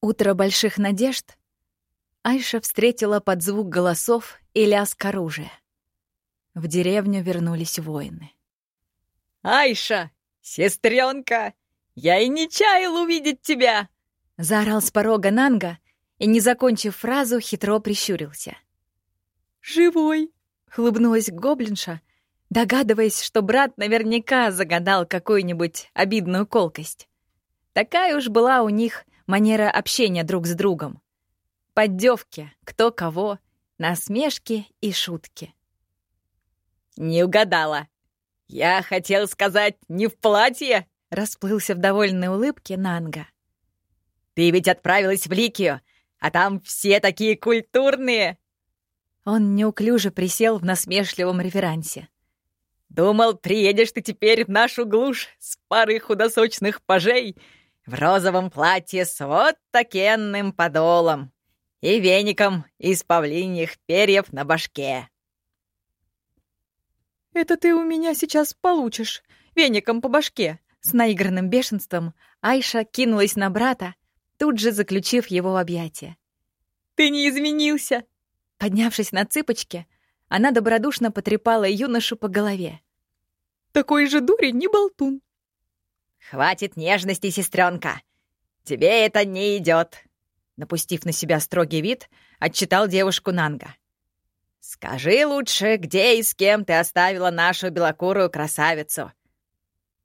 Утро больших надежд Айша встретила под звук голосов и лязг оружия. В деревню вернулись воины. «Айша, сестренка, я и не чаял увидеть тебя!» Заорал с порога Нанга и, не закончив фразу, хитро прищурился. «Живой!» — хлыбнулась гоблинша, догадываясь, что брат наверняка загадал какую-нибудь обидную колкость. Такая уж была у них манера общения друг с другом. Поддевки, кто кого, насмешки и шутки. «Не угадала. Я хотел сказать, не в платье!» Расплылся в довольной улыбке Нанга. «Ты ведь отправилась в Ликию, а там все такие культурные!» Он неуклюже присел в насмешливом реверансе. «Думал, приедешь ты теперь в нашу глушь с парой худосочных пажей в розовом платье с вот такенным подолом и веником из павлиньих перьев на башке. «Это ты у меня сейчас получишь, веником по башке!» С наигранным бешенством Айша кинулась на брата, тут же заключив его в объятия. «Ты не изменился!» Поднявшись на цыпочки, она добродушно потрепала юношу по голове. «Такой же дури не болтун!» «Хватит нежности, сестренка! Тебе это не идет!» Напустив на себя строгий вид, отчитал девушку Нанга. «Скажи лучше, где и с кем ты оставила нашу белокурую красавицу?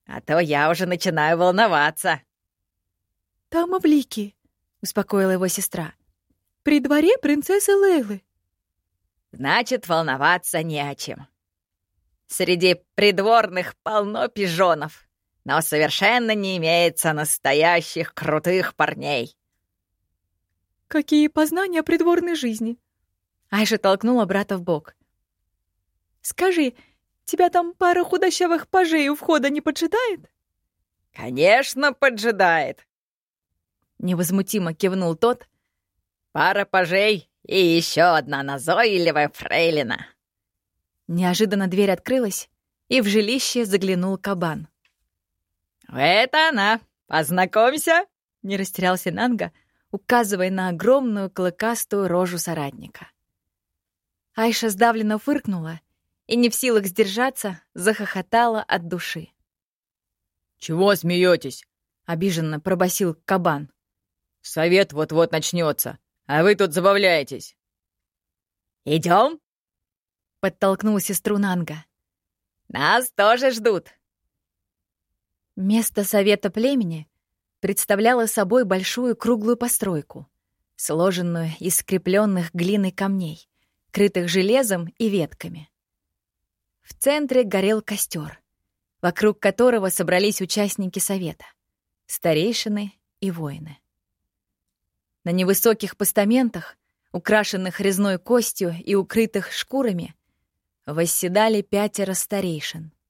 А то я уже начинаю волноваться». «Там Авлики», — успокоила его сестра. «При дворе принцессы Лейлы». «Значит, волноваться не о чем. Среди придворных полно пижонов но совершенно не имеется настоящих крутых парней». «Какие познания придворной жизни?» Айша толкнула брата в бок. «Скажи, тебя там пара худощавых пажей у входа не поджидает?» «Конечно, поджидает!» Невозмутимо кивнул тот. «Пара пажей и еще одна назойливая фрейлина!» Неожиданно дверь открылась, и в жилище заглянул кабан. «Это она! Познакомься!» — не растерялся Нанга, указывая на огромную клыкастую рожу соратника. Айша сдавленно фыркнула и, не в силах сдержаться, захохотала от души. «Чего смеетесь?» — обиженно пробасил кабан. «Совет вот-вот начнется, а вы тут забавляетесь». «Идем?» — подтолкнул сестру Нанга. «Нас тоже ждут». Место совета племени представляло собой большую круглую постройку, сложенную из скрепленных глиной камней, крытых железом и ветками. В центре горел костер, вокруг которого собрались участники совета, старейшины и воины. На невысоких постаментах, украшенных резной костью и укрытых шкурами, восседали пятеро старейшин —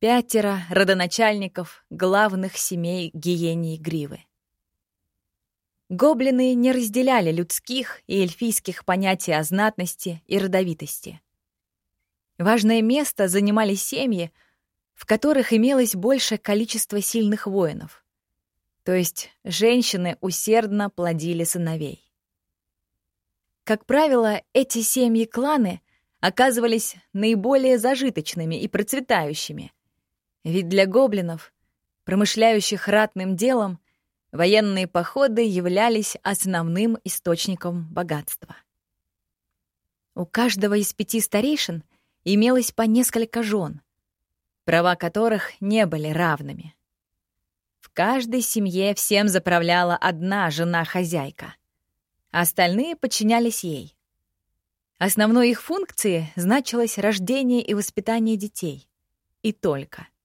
Пятеро родоначальников главных семей гиении Гривы. Гоблины не разделяли людских и эльфийских понятий о знатности и родовитости. Важное место занимали семьи, в которых имелось большее количество сильных воинов, то есть женщины усердно плодили сыновей. Как правило, эти семьи-кланы оказывались наиболее зажиточными и процветающими — ведь для гоблинов, промышляющих ратным делом, военные походы являлись основным источником богатства. У каждого из пяти старейшин имелось по несколько жен, права которых не были равными. В каждой семье всем заправляла одна жена-хозяйка, а остальные подчинялись ей. Основной их функцией значилось рождение и воспитание детей. И только —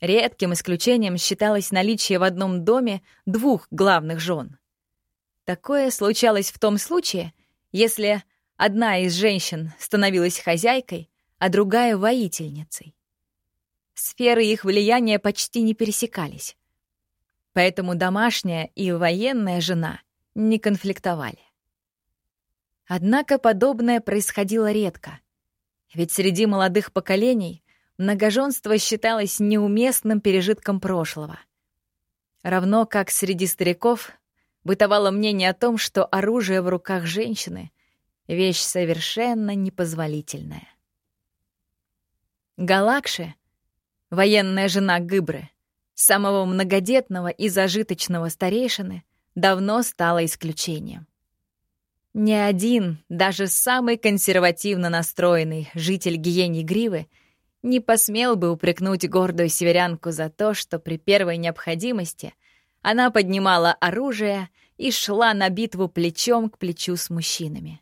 Редким исключением считалось наличие в одном доме двух главных жен. Такое случалось в том случае, если одна из женщин становилась хозяйкой, а другая — воительницей. Сферы их влияния почти не пересекались. Поэтому домашняя и военная жена не конфликтовали. Однако подобное происходило редко, ведь среди молодых поколений многоженство считалось неуместным пережитком прошлого. Равно как среди стариков бытовало мнение о том, что оружие в руках женщины — вещь совершенно непозволительная. Галакше, военная жена Гыбры, самого многодетного и зажиточного старейшины, давно стала исключением. Ни один, даже самый консервативно настроенный житель Гиени Гривы не посмел бы упрекнуть гордую северянку за то, что при первой необходимости она поднимала оружие и шла на битву плечом к плечу с мужчинами.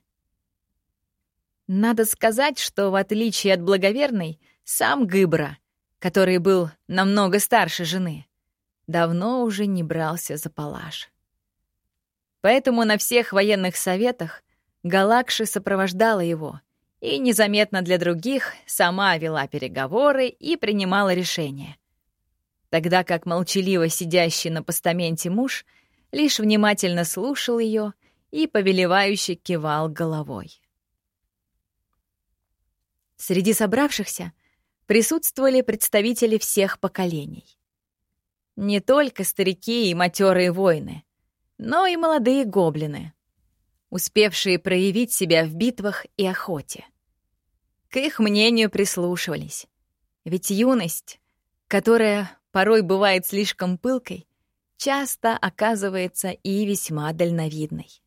Надо сказать, что в отличие от благоверной, сам Гыбра, который был намного старше жены, давно уже не брался за палаш. Поэтому на всех военных советах Галакши сопровождала его и незаметно для других сама вела переговоры и принимала решения. Тогда как молчаливо сидящий на постаменте муж лишь внимательно слушал ее и повелевающе кивал головой. Среди собравшихся присутствовали представители всех поколений. Не только старики и матерые воины, но и молодые гоблины, успевшие проявить себя в битвах и охоте. К их мнению прислушивались, ведь юность, которая порой бывает слишком пылкой, часто оказывается и весьма дальновидной.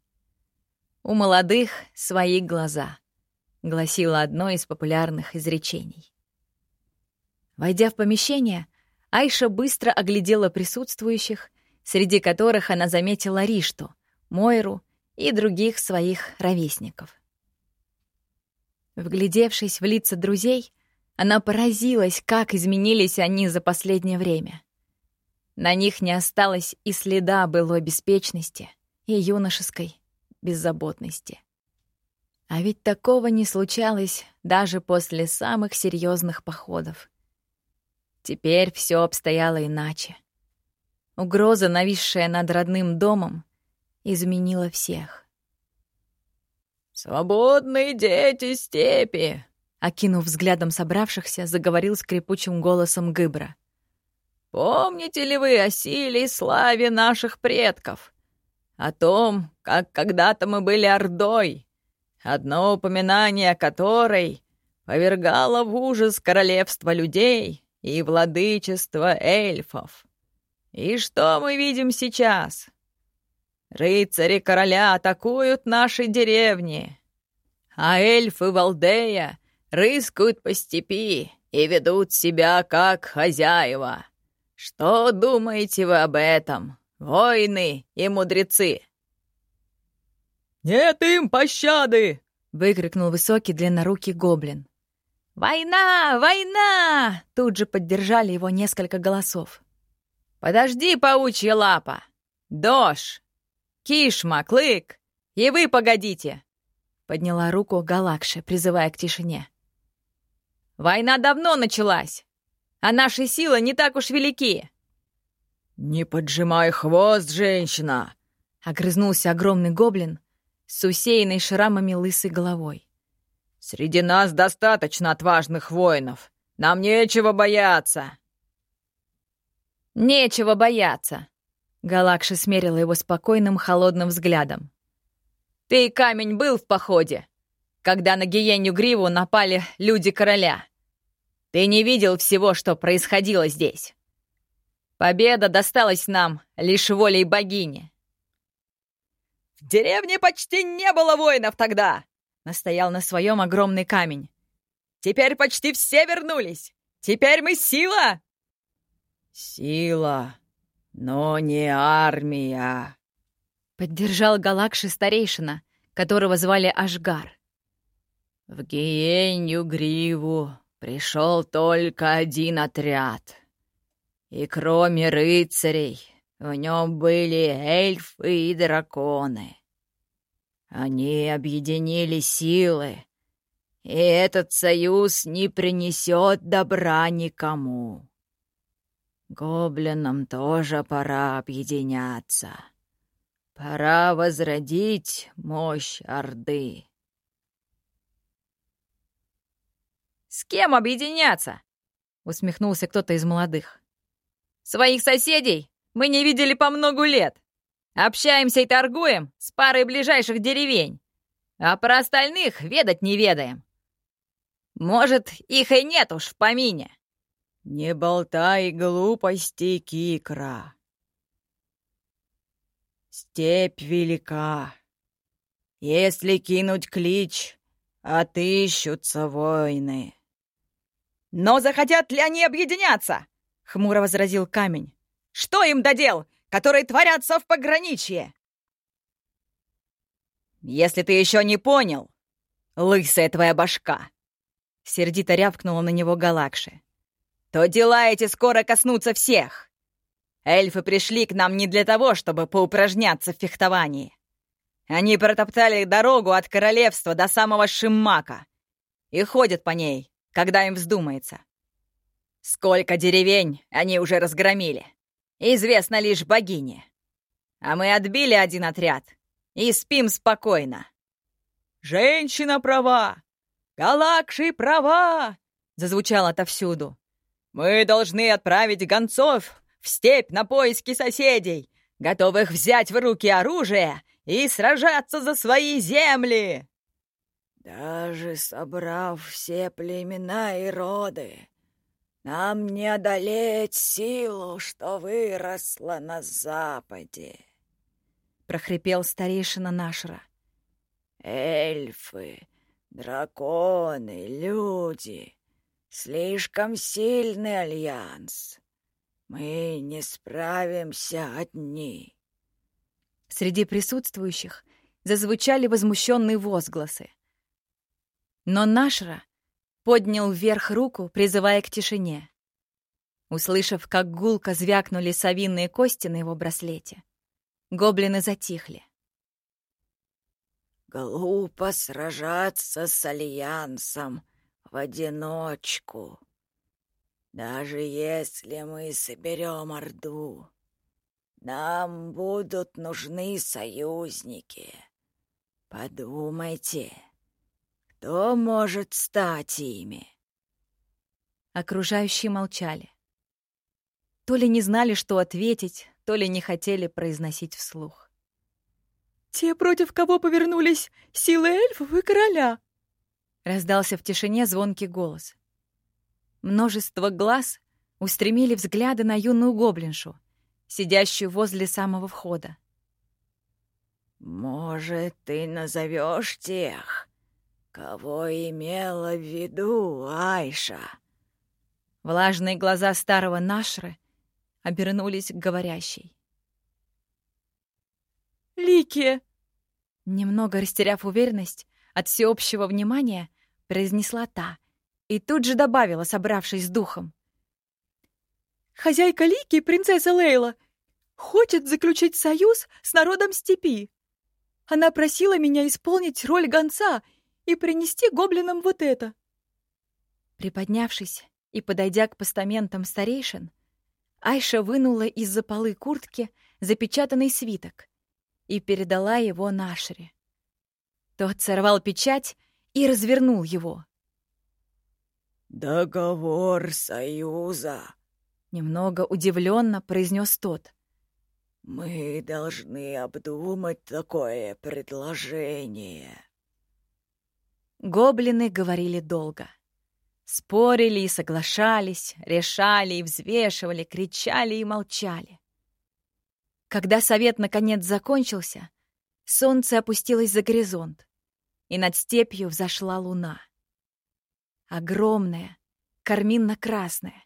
«У молодых свои глаза», — гласило одно из популярных изречений. Войдя в помещение, Айша быстро оглядела присутствующих среди которых она заметила Ришту, Мойру и других своих ровесников. Вглядевшись в лица друзей, она поразилась, как изменились они за последнее время. На них не осталось и следа былой беспечности и юношеской беззаботности. А ведь такого не случалось даже после самых серьезных походов. Теперь все обстояло иначе. Угроза, нависшая над родным домом, изменила всех. «Свободные дети степи!» Окинув взглядом собравшихся, заговорил скрипучим голосом Гыбра. «Помните ли вы о силе и славе наших предков? О том, как когда-то мы были Ордой, одно упоминание которой повергало в ужас королевство людей и владычество эльфов?» И что мы видим сейчас? Рыцари короля атакуют наши деревни, а эльфы Валдея рыскают по степи и ведут себя как хозяева. Что думаете вы об этом, воины и мудрецы?» «Нет им пощады!» — выкрикнул высокий длиннорукий гоблин. «Война! Война!» — тут же поддержали его несколько голосов. «Подожди, паучья лапа! Дождь! Кишма, Клык! И вы погодите!» Подняла руку Галакши, призывая к тишине. «Война давно началась, а наши силы не так уж велики!» «Не поджимай хвост, женщина!» — огрызнулся огромный гоблин с усеянной шрамами лысой головой. «Среди нас достаточно отважных воинов. Нам нечего бояться!» «Нечего бояться!» Галакша смерила его спокойным, холодным взглядом. «Ты, камень, был в походе, когда на гиеню Гриву напали люди короля. Ты не видел всего, что происходило здесь. Победа досталась нам лишь волей богини». «В деревне почти не было воинов тогда!» — настоял на своем огромный камень. «Теперь почти все вернулись! Теперь мы сила!» «Сила, но не армия», — поддержал Галакши старейшина, которого звали Ашгар. «В Гиенью Гриву пришел только один отряд, и кроме рыцарей в нем были эльфы и драконы. Они объединили силы, и этот союз не принесет добра никому. Гоблинам тоже пора объединяться. Пора возродить мощь Орды. «С кем объединяться?» — усмехнулся кто-то из молодых. «Своих соседей мы не видели по многу лет. Общаемся и торгуем с парой ближайших деревень, а про остальных ведать не ведаем. Может, их и нет уж в помине». «Не болтай глупости, Кикра. Степь велика. Если кинуть клич, отыщутся войны». «Но захотят ли они объединяться?» — хмуро возразил камень. «Что им додел, которые творятся в пограничье?» «Если ты еще не понял, лысая твоя башка!» Сердито рявкнула на него Галакши. «То дела эти скоро коснутся всех. Эльфы пришли к нам не для того, чтобы поупражняться в фехтовании. Они протоптали дорогу от королевства до самого Шиммака и ходят по ней, когда им вздумается. Сколько деревень они уже разгромили, известно лишь богине. А мы отбили один отряд и спим спокойно. «Женщина права! Галакши права!» — зазвучало отовсюду. «Мы должны отправить гонцов в степь на поиски соседей, готовых взять в руки оружие и сражаться за свои земли!» Даже собрав все племена и роды, нам не одолеть силу, что выросла на западе, — прохрипел старейшина Нашра. Эльфы, драконы, люди — слишком сильный альянс. Мы не справимся одни. Среди присутствующих зазвучали возмущенные возгласы. Но Нашра поднял вверх руку, призывая к тишине. Услышав, как гулко звякнули совиные кости на его браслете, гоблины затихли. «Глупо сражаться с Альянсом в одиночку. Даже если мы соберем Орду, нам будут нужны союзники. Подумайте». Кто может стать ими?» Окружающие молчали. То ли не знали, что ответить, то ли не хотели произносить вслух. «Те, против кого повернулись силы эльфов и короля!» Раздался в тишине звонкий голос. Множество глаз устремили взгляды на юную гоблиншу, сидящую возле самого входа. «Может, ты назовешь тех, «Кого имела в виду Айша?» Влажные глаза старого Нашры обернулись к говорящей. «Ликия!» Немного растеряв уверенность от всеобщего внимания, произнесла та и тут же добавила, собравшись с духом. «Хозяйка Лики, принцесса Лейла, хочет заключить союз с народом степи. Она просила меня исполнить роль гонца — и принести гоблинам вот это!» Приподнявшись и подойдя к постаментам старейшин, Айша вынула из-за полы куртки запечатанный свиток и передала его Нашре. Тот сорвал печать и развернул его. «Договор союза», — немного удивленно произнес тот. «Мы должны обдумать такое предложение». Гоблины говорили долго. Спорили и соглашались, решали и взвешивали, кричали и молчали. Когда совет наконец закончился, солнце опустилось за горизонт, и над степью взошла луна. Огромная, карминно-красная,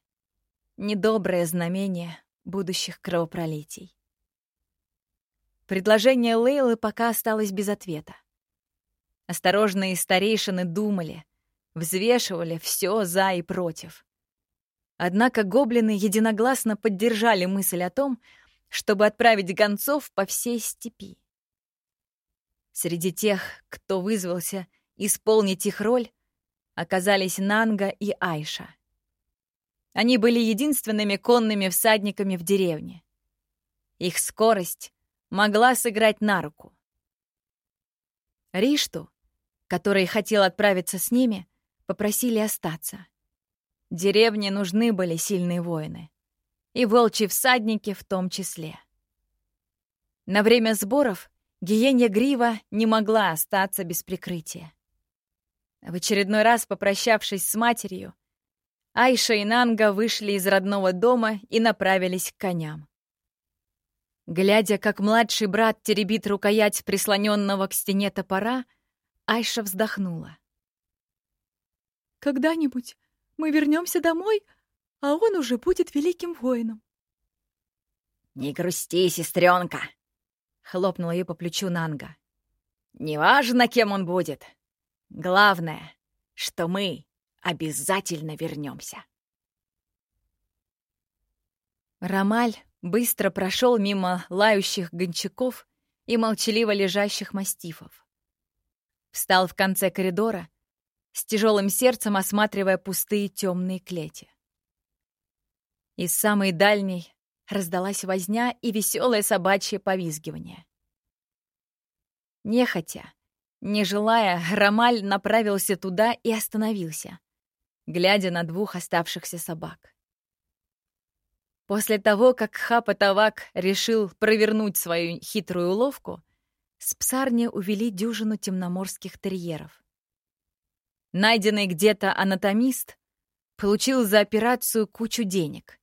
недоброе знамение будущих кровопролитий. Предложение Лейлы пока осталось без ответа. Осторожные старейшины думали, взвешивали все за и против. Однако гоблины единогласно поддержали мысль о том, чтобы отправить гонцов по всей степи. Среди тех, кто вызвался исполнить их роль, оказались Нанга и Айша. Они были единственными конными всадниками в деревне. Их скорость могла сыграть на руку. Ришту который хотел отправиться с ними, попросили остаться. Деревне нужны были сильные воины. И волчьи всадники в том числе. На время сборов гиенья Грива не могла остаться без прикрытия. В очередной раз попрощавшись с матерью, Айша и Нанга вышли из родного дома и направились к коням. Глядя, как младший брат теребит рукоять прислоненного к стене топора, Айша вздохнула. «Когда-нибудь мы вернемся домой, а он уже будет великим воином». «Не грусти, сестренка!» — хлопнула ее по плечу Нанга. «Неважно, кем он будет. Главное, что мы обязательно вернемся». Ромаль быстро прошел мимо лающих гончаков и молчаливо лежащих мастифов. Встал в конце коридора, с тяжелым сердцем осматривая пустые темные клети. Из самой дальней раздалась возня и веселое собачье повизгивание. Нехотя, не желая, Ромаль направился туда и остановился, глядя на двух оставшихся собак. После того, как Хапа Тавак решил провернуть свою хитрую уловку, с псарни увели дюжину темноморских терьеров. Найденный где-то анатомист получил за операцию кучу денег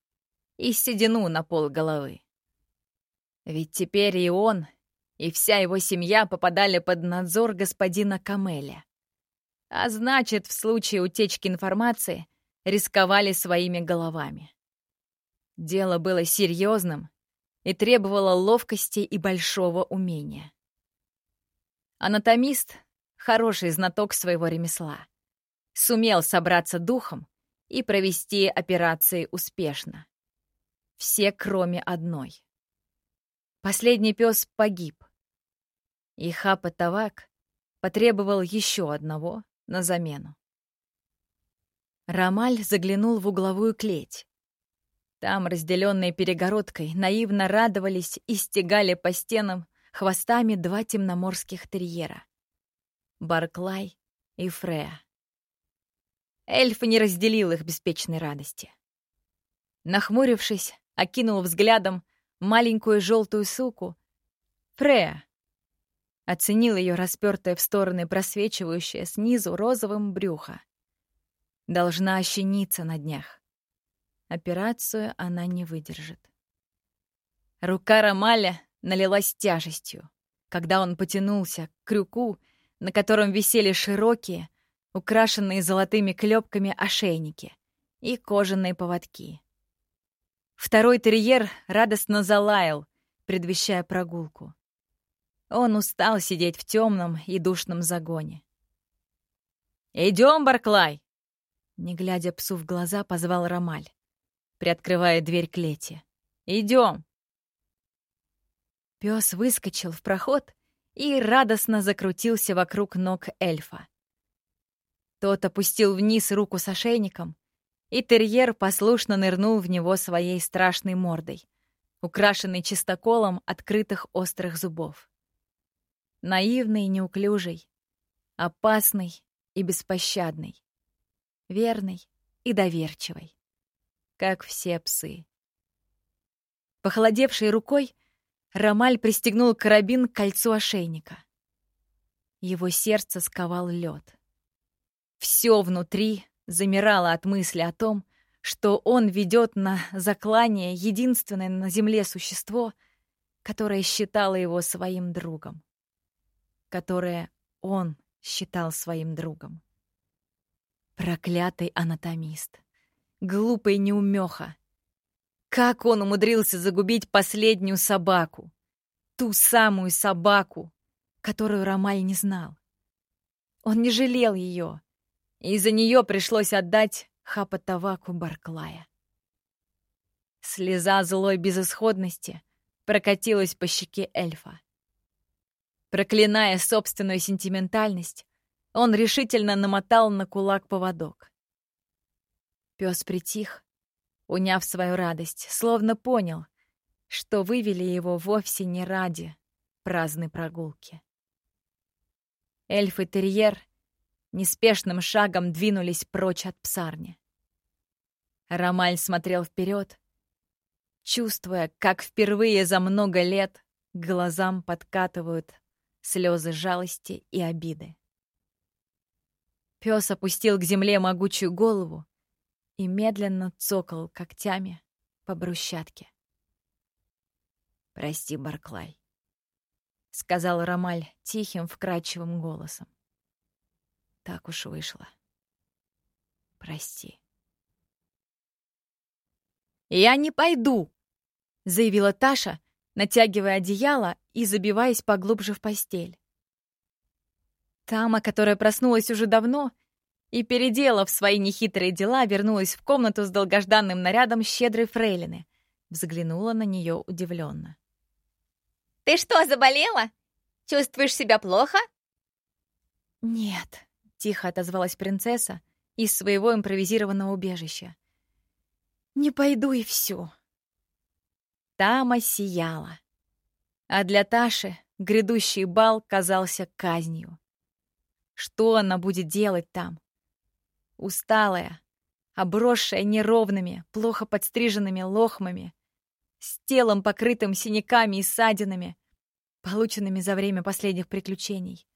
и седину на пол головы. Ведь теперь и он, и вся его семья попадали под надзор господина Камеля. А значит, в случае утечки информации рисковали своими головами. Дело было серьезным и требовало ловкости и большого умения. Анатомист, хороший знаток своего ремесла, сумел собраться духом и провести операции успешно. Все, кроме одной. Последний пес погиб. И Хапа Тавак потребовал еще одного на замену. Рамаль заглянул в угловую клеть. Там, разделенные перегородкой, наивно радовались и стегали по стенам хвостами два темноморских терьера — Барклай и Фрея. Эльф не разделил их беспечной радости. Нахмурившись, окинул взглядом маленькую желтую суку. Фрея. Оценил ее распертое в стороны просвечивающее снизу розовым брюхо. Должна ощениться на днях. Операцию она не выдержит. Рука Ромаля налилась тяжестью, когда он потянулся к крюку, на котором висели широкие, украшенные золотыми клепками ошейники и кожаные поводки. Второй терьер радостно залаял, предвещая прогулку. Он устал сидеть в темном и душном загоне. «Идем, Барклай!» Не глядя псу в глаза, позвал Ромаль приоткрывая дверь клети. «Идем!» Пес выскочил в проход и радостно закрутился вокруг ног эльфа. Тот опустил вниз руку с ошейником, и терьер послушно нырнул в него своей страшной мордой, украшенной чистоколом открытых острых зубов. Наивный и неуклюжий, опасный и беспощадный, верный и доверчивый как все псы. Похолодевшей рукой Ромаль пристегнул карабин к кольцу ошейника. Его сердце сковал лед. Все внутри замирало от мысли о том, что он ведет на заклание единственное на земле существо, которое считало его своим другом. Которое он считал своим другом. Проклятый анатомист. Глупый неумеха. Как он умудрился загубить последнюю собаку? Ту самую собаку, которую Ромаль не знал. Он не жалел ее, и из-за нее пришлось отдать Хапатаваку Барклая. Слеза злой безысходности прокатилась по щеке эльфа. Проклиная собственную сентиментальность, он решительно намотал на кулак поводок. Пес притих, уняв свою радость, словно понял, что вывели его вовсе не ради праздной прогулки. Эльф и терьер неспешным шагом двинулись прочь от псарни. Ромаль смотрел вперед, чувствуя, как впервые за много лет глазам подкатывают слезы жалости и обиды. Пес опустил к земле могучую голову и медленно цокал когтями по брусчатке. «Прости, Барклай», — сказал Ромаль тихим, вкрадчивым голосом. «Так уж вышло. Прости». «Я не пойду!» — заявила Таша, натягивая одеяло и забиваясь поглубже в постель. Тама, которая проснулась уже давно и, переделав свои нехитрые дела, вернулась в комнату с долгожданным нарядом щедрой фрейлины, взглянула на нее удивленно. «Ты что, заболела? Чувствуешь себя плохо?» «Нет», — тихо отозвалась принцесса из своего импровизированного убежища. «Не пойду и все. Тама сияла. А для Таши грядущий бал казался казнью. Что она будет делать там? Усталая, обросшая неровными, плохо подстриженными лохмами, с телом, покрытым синяками и ссадинами, полученными за время последних приключений,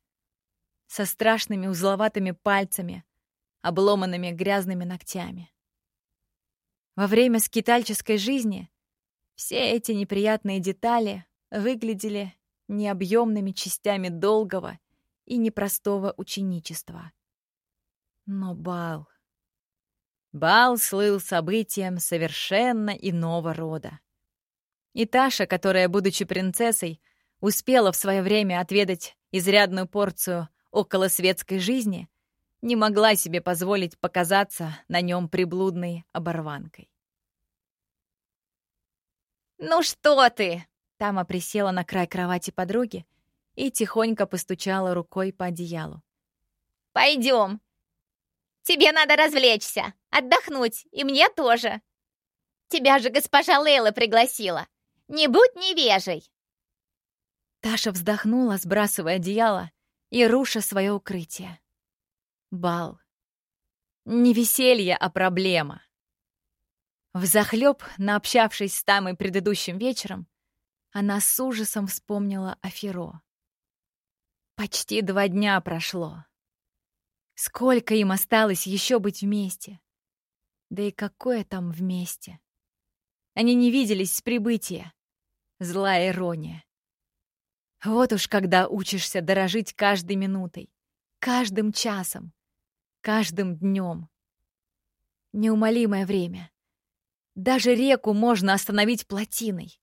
со страшными узловатыми пальцами, обломанными грязными ногтями. Во время скитальческой жизни все эти неприятные детали выглядели необъемными частями долгого и непростого ученичества. Но бал... Бал слыл событием совершенно иного рода. И Таша, которая, будучи принцессой, успела в свое время отведать изрядную порцию околосветской жизни, не могла себе позволить показаться на нем приблудной оборванкой. «Ну что ты?» Тама присела на край кровати подруги и тихонько постучала рукой по одеялу. «Пойдем. Тебе надо развлечься, отдохнуть, и мне тоже. Тебя же госпожа Лейла пригласила. Не будь невежей!» Таша вздохнула, сбрасывая одеяло и руша свое укрытие. Бал. Не веселье, а проблема. Взахлёб, наобщавшись с Тамой предыдущим вечером, она с ужасом вспомнила о Феро. Почти два дня прошло. Сколько им осталось еще быть вместе? Да и какое там вместе? Они не виделись с прибытия. Злая ирония. Вот уж когда учишься дорожить каждой минутой, каждым часом, каждым днем. Неумолимое время. Даже реку можно остановить плотиной.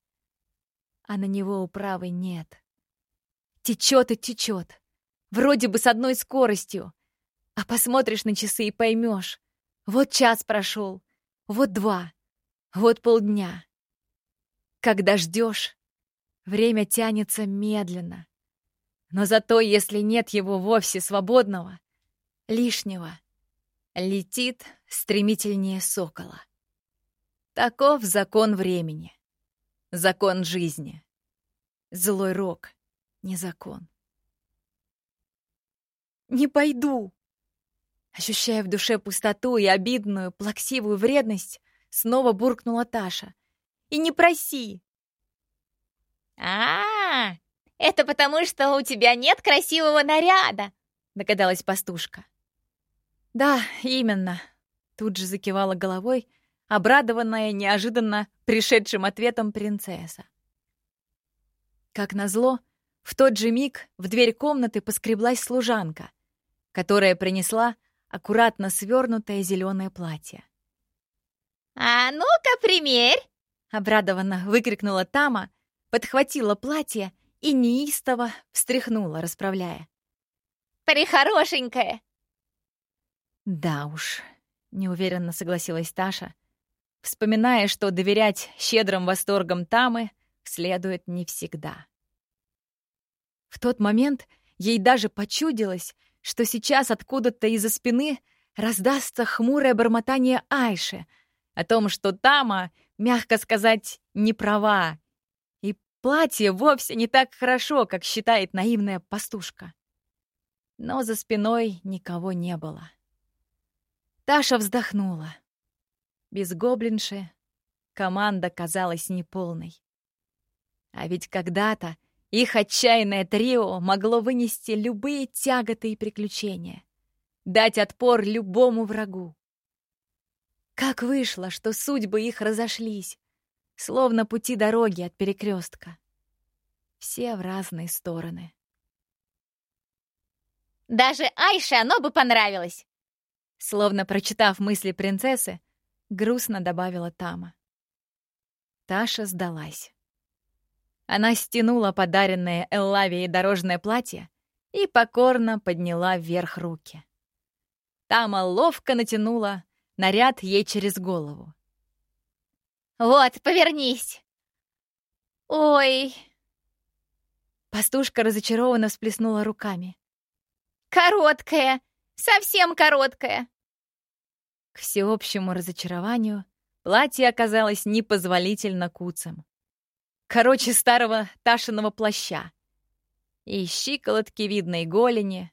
А на него управы нет. Течет и течет. Вроде бы с одной скоростью. А посмотришь на часы и поймешь. Вот час прошел, вот два, вот полдня. Когда ждешь, время тянется медленно. Но зато, если нет его вовсе свободного, лишнего, летит стремительнее сокола. Таков закон времени. Закон жизни. Злой рок — не закон. «Не пойду!» Ощущая в душе пустоту и обидную, плаксивую вредность, снова буркнула Таша. «И не проси!» А, -а, -а это потому, что у тебя нет красивого наряда!» догадалась пастушка. «Да, именно!» Тут же закивала головой, обрадованная неожиданно пришедшим ответом принцесса. Как назло, в тот же миг в дверь комнаты поскреблась служанка, которая принесла аккуратно свернутое зеленое платье. «А ну-ка, примерь!» — обрадованно выкрикнула Тама, подхватила платье и неистово встряхнула, расправляя. «Прихорошенькая!» «Да уж», — неуверенно согласилась Таша, вспоминая, что доверять щедрым восторгам Тамы следует не всегда. В тот момент ей даже почудилось, что сейчас откуда-то из-за спины раздастся хмурое бормотание Айши о том, что Тама, мягко сказать, не права, платье вовсе не так хорошо, как считает наивная пастушка. Но за спиной никого не было. Таша вздохнула. Без гоблинши команда казалась неполной. А ведь когда-то Их отчаянное трио могло вынести любые тяготы и приключения, дать отпор любому врагу. Как вышло, что судьбы их разошлись, словно пути дороги от перекрестка. Все в разные стороны. Даже Айше оно бы понравилось. Словно прочитав мысли принцессы, грустно добавила Тама. Таша сдалась. Она стянула подаренное Эллавией дорожное платье и покорно подняла вверх руки. Тама ловко натянула наряд ей через голову. «Вот, повернись!» «Ой!» Пастушка разочарованно всплеснула руками. «Короткая! Совсем короткая!» К всеобщему разочарованию платье оказалось непозволительно куцем. Короче старого Ташиного плаща. И щиколотки видной голени.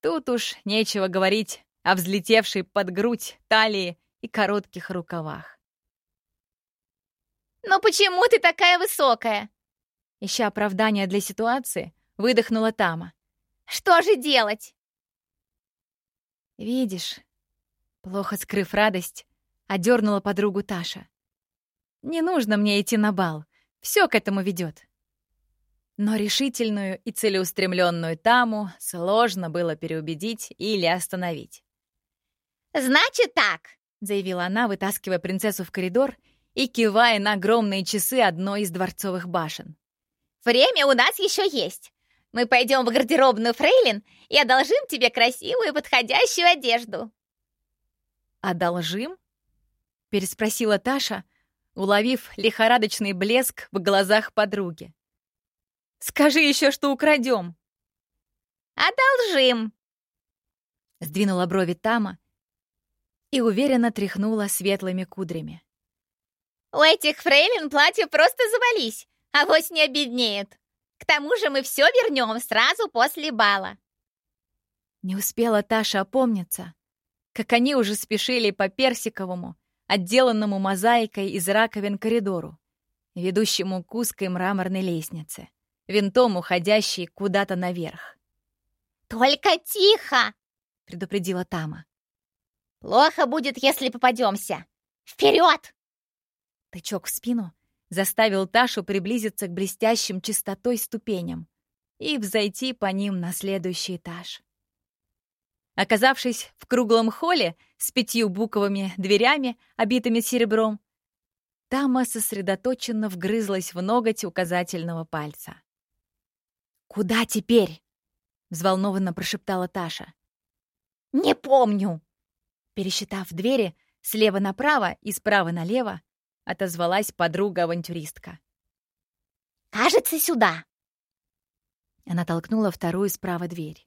Тут уж нечего говорить о взлетевшей под грудь талии и коротких рукавах. «Но почему ты такая высокая?» Ища оправдания для ситуации, выдохнула Тама. «Что же делать?» «Видишь», плохо скрыв радость, одернула подругу Таша. «Не нужно мне идти на бал, все к этому ведет. Но решительную и целеустремленную Таму сложно было переубедить или остановить. «Значит так», — заявила она, вытаскивая принцессу в коридор и кивая на огромные часы одной из дворцовых башен. «Время у нас еще есть. Мы пойдем в гардеробную Фрейлин и одолжим тебе красивую подходящую одежду». «Одолжим?» — переспросила Таша, уловив лихорадочный блеск в глазах подруги. «Скажи еще, что украдем!» «Одолжим!» Сдвинула брови Тама и уверенно тряхнула светлыми кудрями. «У этих фрейлин платья просто завались, а вось не обеднеют. К тому же мы все вернем сразу после бала». Не успела Таша опомниться, как они уже спешили по Персиковому, отделанному мозаикой из раковин коридору, ведущему к узкой мраморной лестнице, винтом уходящей куда-то наверх. «Только тихо!» — предупредила Тама. «Плохо будет, если попадемся. Вперед!» Тычок в спину заставил Ташу приблизиться к блестящим чистотой ступеням и взойти по ним на следующий этаж. Оказавшись в круглом холле с пятью буковыми дверями, обитыми серебром, Тама сосредоточенно вгрызлась в ноготь указательного пальца. «Куда теперь?» — взволнованно прошептала Таша. «Не помню!» Пересчитав двери слева направо и справа налево, отозвалась подруга-авантюристка. «Кажется, сюда!» Она толкнула вторую справа дверь.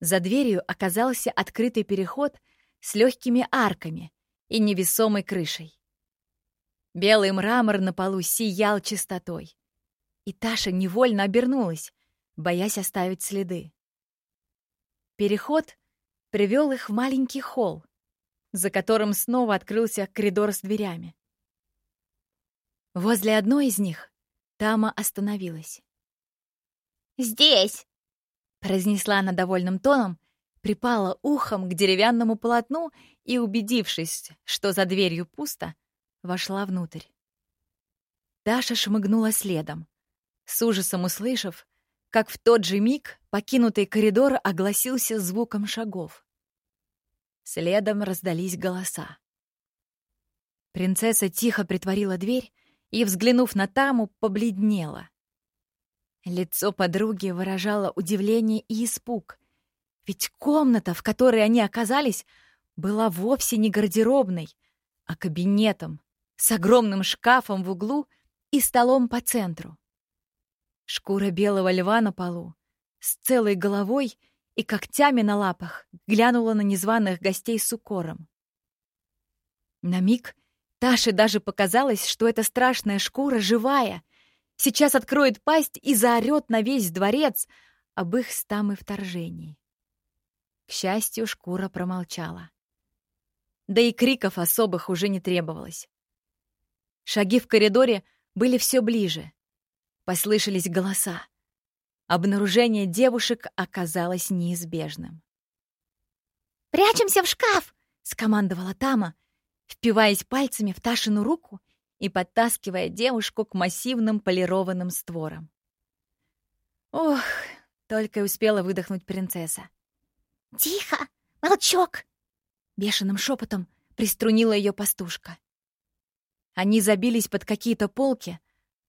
За дверью оказался открытый переход с легкими арками и невесомой крышей. Белый мрамор на полу сиял чистотой. И Таша невольно обернулась, боясь оставить следы. Переход привел их в маленький холл, за которым снова открылся коридор с дверями. Возле одной из них Тама остановилась. «Здесь!» произнесла она довольным тоном, припала ухом к деревянному полотну и, убедившись, что за дверью пусто, вошла внутрь. Даша шмыгнула следом, с ужасом услышав, как в тот же миг покинутый коридор огласился звуком шагов. Следом раздались голоса. Принцесса тихо притворила дверь и, взглянув на Таму, побледнела. Лицо подруги выражало удивление и испуг. Ведь комната, в которой они оказались, была вовсе не гардеробной, а кабинетом с огромным шкафом в углу и столом по центру. Шкура белого льва на полу, с целой головой и когтями на лапах, глянула на незваных гостей с укором. На миг Таше даже показалось, что эта страшная шкура живая — Сейчас откроет пасть и заорет на весь дворец об их стам и вторжении. К счастью, шкура промолчала. Да и криков особых уже не требовалось. Шаги в коридоре были все ближе. Послышались голоса. Обнаружение девушек оказалось неизбежным. «Прячемся в шкаф!» — скомандовала Тама, впиваясь пальцами в Ташину руку и подтаскивая девушку к массивным полированным створам. Ох, только и успела выдохнуть принцесса. «Тихо! Молчок!» Бешеным шепотом приструнила ее пастушка. Они забились под какие-то полки,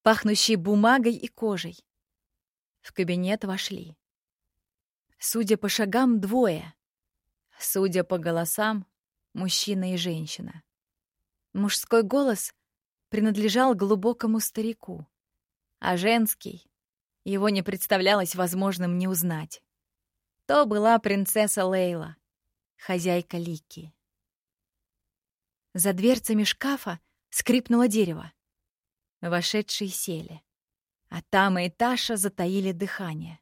пахнущие бумагой и кожей. В кабинет вошли. Судя по шагам, двое. Судя по голосам, мужчина и женщина. Мужской голос принадлежал глубокому старику, а женский его не представлялось возможным не узнать. То была принцесса Лейла, хозяйка Лики. За дверцами шкафа скрипнуло дерево. Вошедшие сели, а Тама и Таша затаили дыхание.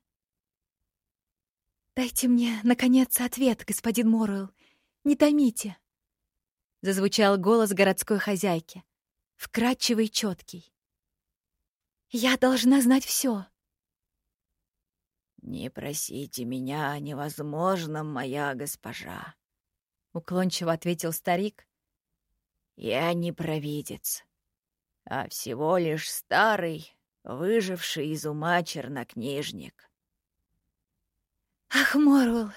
«Дайте мне, наконец, ответ, господин Моруэлл. Не томите!» Зазвучал голос городской хозяйки, вкрадчивый четкий. «Я должна знать все. «Не просите меня о невозможном, моя госпожа», — уклончиво ответил старик. «Я не провидец, а всего лишь старый, выживший из ума чернокнижник». «Ах, Моруэлл,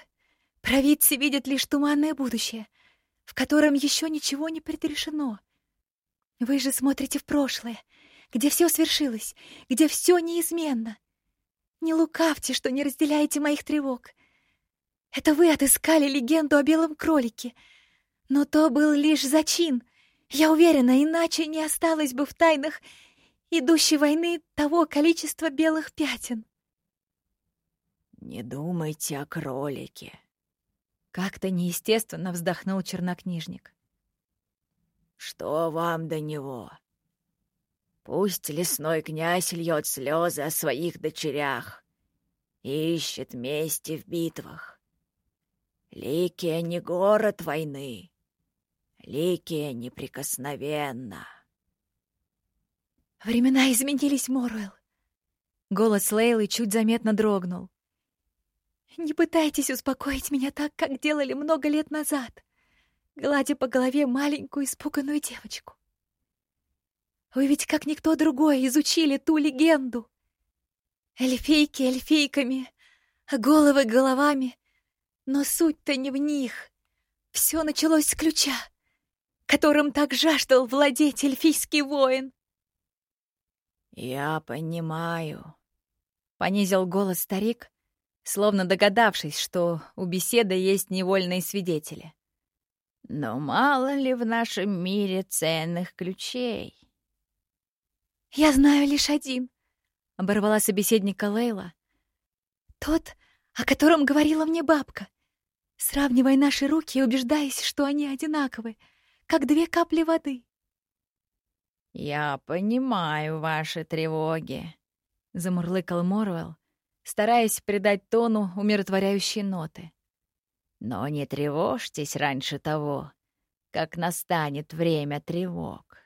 провидцы видят лишь туманное будущее, в котором еще ничего не предрешено. Вы же смотрите в прошлое, где все свершилось, где все неизменно. Не лукавьте, что не разделяете моих тревог. Это вы отыскали легенду о белом кролике. Но то был лишь зачин. Я уверена, иначе не осталось бы в тайнах идущей войны того количества белых пятен. «Не думайте о кролике», — как-то неестественно вздохнул чернокнижник. «Что вам до него? Пусть лесной князь льет слезы о своих дочерях и ищет мести в битвах. Ликия не город войны, Ликия неприкосновенна. Времена изменились, Моруэлл. Голос Лейлы чуть заметно дрогнул. Не пытайтесь успокоить меня так, как делали много лет назад, гладя по голове маленькую испуганную девочку. Вы ведь как никто другой изучили ту легенду. Эльфийки эльфийками, а головы головами. Но суть-то не в них. Все началось с ключа, которым так жаждал владеть эльфийский воин. «Я понимаю», — понизил голос старик, словно догадавшись, что у беседы есть невольные свидетели. «Но мало ли в нашем мире ценных ключей?» «Я знаю лишь один», — оборвала собеседника Лейла. «Тот, о котором говорила мне бабка, сравнивая наши руки и убеждаясь, что они одинаковы, как две капли воды». «Я понимаю ваши тревоги», — замурлыкал Морвелл, стараясь придать тону умиротворяющие ноты. «Но не тревожьтесь раньше того, как настанет время тревог».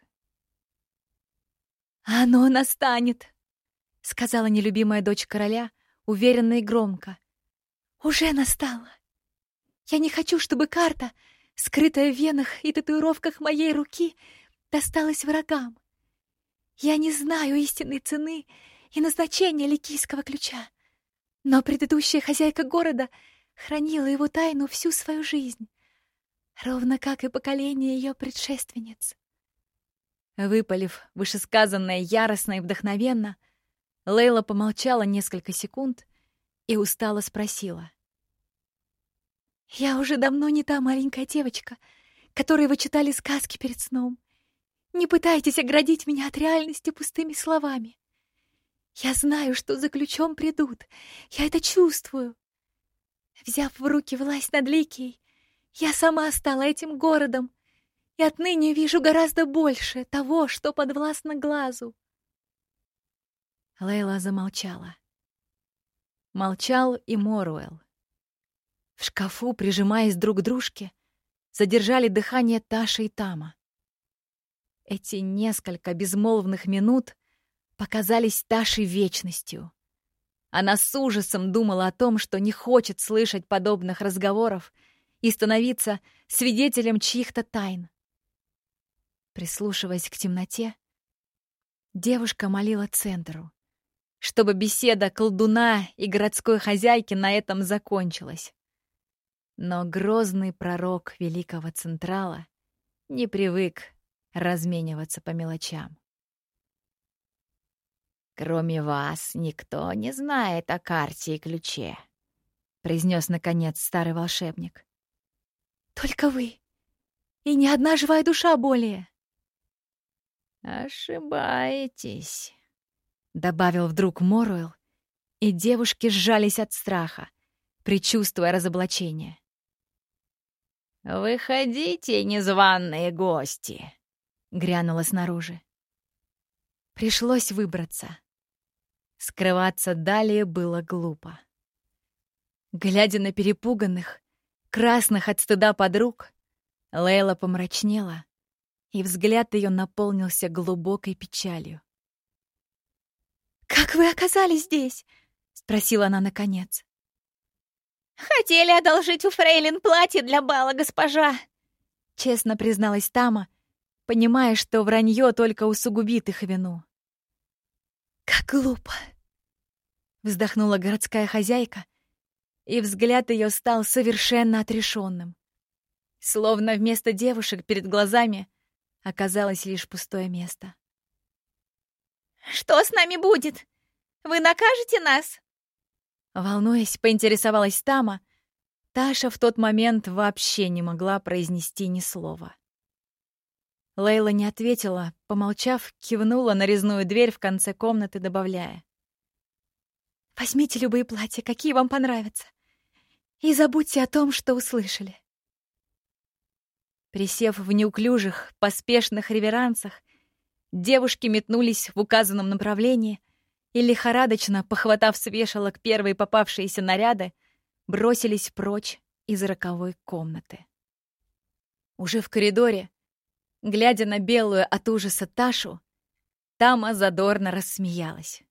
«Оно настанет», — сказала нелюбимая дочь короля, уверенно и громко. «Уже настало. Я не хочу, чтобы карта, скрытая в венах и татуировках моей руки, досталась врагам. Я не знаю истинной цены и назначения ликийского ключа, но предыдущая хозяйка города хранила его тайну всю свою жизнь, ровно как и поколение ее предшественниц. Выпалив вышесказанное яростно и вдохновенно, Лейла помолчала несколько секунд и устало спросила. «Я уже давно не та маленькая девочка, которой вы читали сказки перед сном. Не пытайтесь оградить меня от реальности пустыми словами. Я знаю, что за ключом придут. Я это чувствую. Взяв в руки власть над Ликией, я сама стала этим городом, и отныне вижу гораздо больше того, что подвластно глазу. Лейла замолчала. Молчал и Моруэлл. В шкафу, прижимаясь друг к дружке, задержали дыхание Таша и Тама. Эти несколько безмолвных минут показались Таше вечностью. Она с ужасом думала о том, что не хочет слышать подобных разговоров и становиться свидетелем чьих-то тайн. Прислушиваясь к темноте, девушка молила Центру, чтобы беседа колдуна и городской хозяйки на этом закончилась. Но грозный пророк Великого Централа не привык размениваться по мелочам. «Кроме вас никто не знает о карте и ключе», — произнес наконец старый волшебник. «Только вы. И ни одна живая душа более». «Ошибаетесь», — добавил вдруг Моруэлл, и девушки сжались от страха, предчувствуя разоблачение. «Выходите, незваные гости!» — грянуло снаружи. Пришлось выбраться. Скрываться далее было глупо. Глядя на перепуганных, красных от стыда подруг, Лейла помрачнела, и взгляд ее наполнился глубокой печалью. «Как вы оказались здесь?» — спросила она наконец. «Хотели одолжить у фрейлин платье для бала, госпожа!» Честно призналась Тама, понимая, что вранье только усугубит их вину. «Как глупо!» Вздохнула городская хозяйка, и взгляд ее стал совершенно отрешенным. Словно вместо девушек перед глазами оказалось лишь пустое место. «Что с нами будет? Вы накажете нас?» Волнуясь, поинтересовалась Тама. Таша в тот момент вообще не могла произнести ни слова. Лейла не ответила, помолчав, кивнула на резную дверь в конце комнаты, добавляя. «Возьмите любые платья, какие вам понравятся, и забудьте о том, что услышали». Присев в неуклюжих, поспешных реверансах, девушки метнулись в указанном направлении — и, лихорадочно, похватав с вешалок первые попавшиеся наряды, бросились прочь из роковой комнаты. Уже в коридоре, глядя на белую от ужаса Ташу, Тама задорно рассмеялась.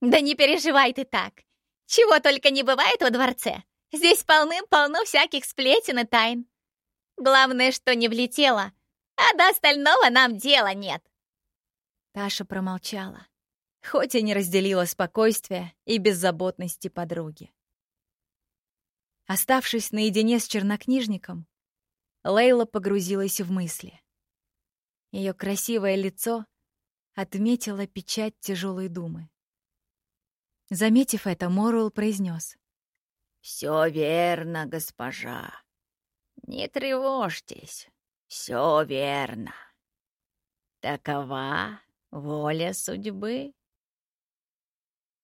«Да не переживай ты так! Чего только не бывает во дворце! Здесь полным-полно всяких сплетен и тайн. Главное, что не влетело, а до остального нам дела нет!» Таша промолчала хоть и не разделила спокойствия и беззаботности подруги. Оставшись наедине с чернокнижником, Лейла погрузилась в мысли. Ее красивое лицо отметило печать тяжелой думы. Заметив это, Морул произнес. «Все верно, госпожа. Не тревожьтесь, все верно. Такова воля судьбы».